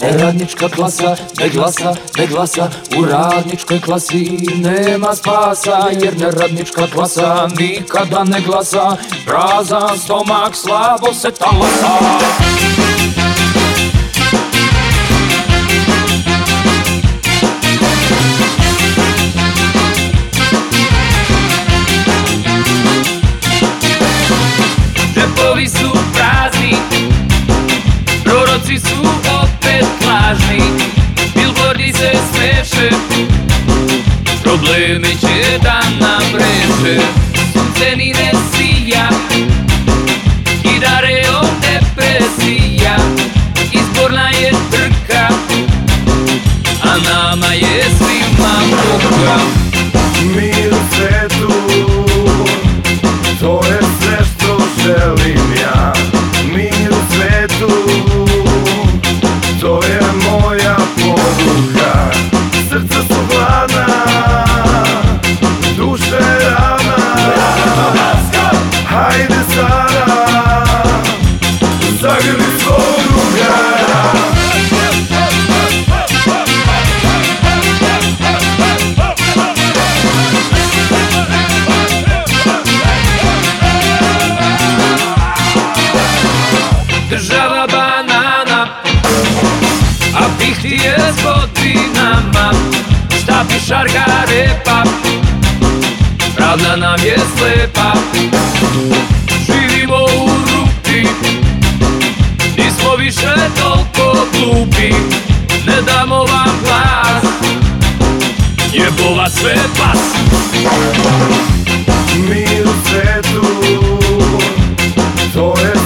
Neradnička klasa ne glasa, ne glasa U radničkoj klasi nema spasa Jer neradnička klasa nikada ne glasa. Prazan stomak slabo se talasa lažni Billboardi se smeše Problemi će da nam reše Sunce ni ne sija. Gitare od depresija Izborna je trka A nama je svima muka A pihti je s godinama Šta bi šarga repa. Pravda nam je slepa. Živimo u rupi Nismo više toliko glupi Ne damo vam glas. Jebova sve pas. Mir u svetu To je